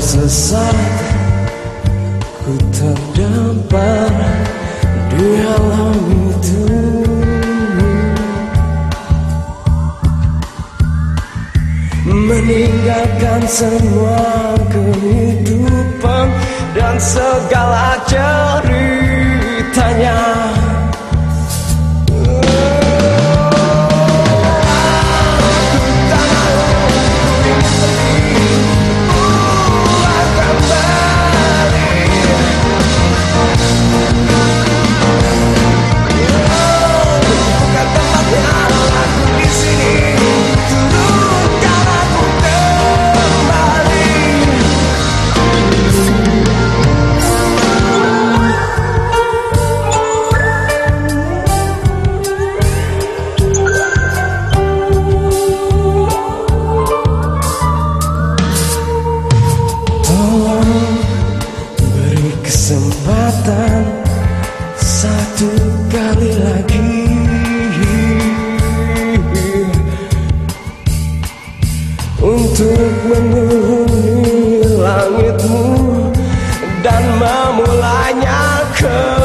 saat ku terdampar di alam itu. Meninggalkan semua kehidupan dan segala dan memulainya ke